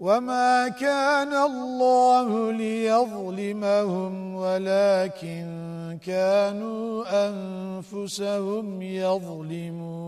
وما كان الله ليظلمهم ولكن كانوا أنفسهم يظلمون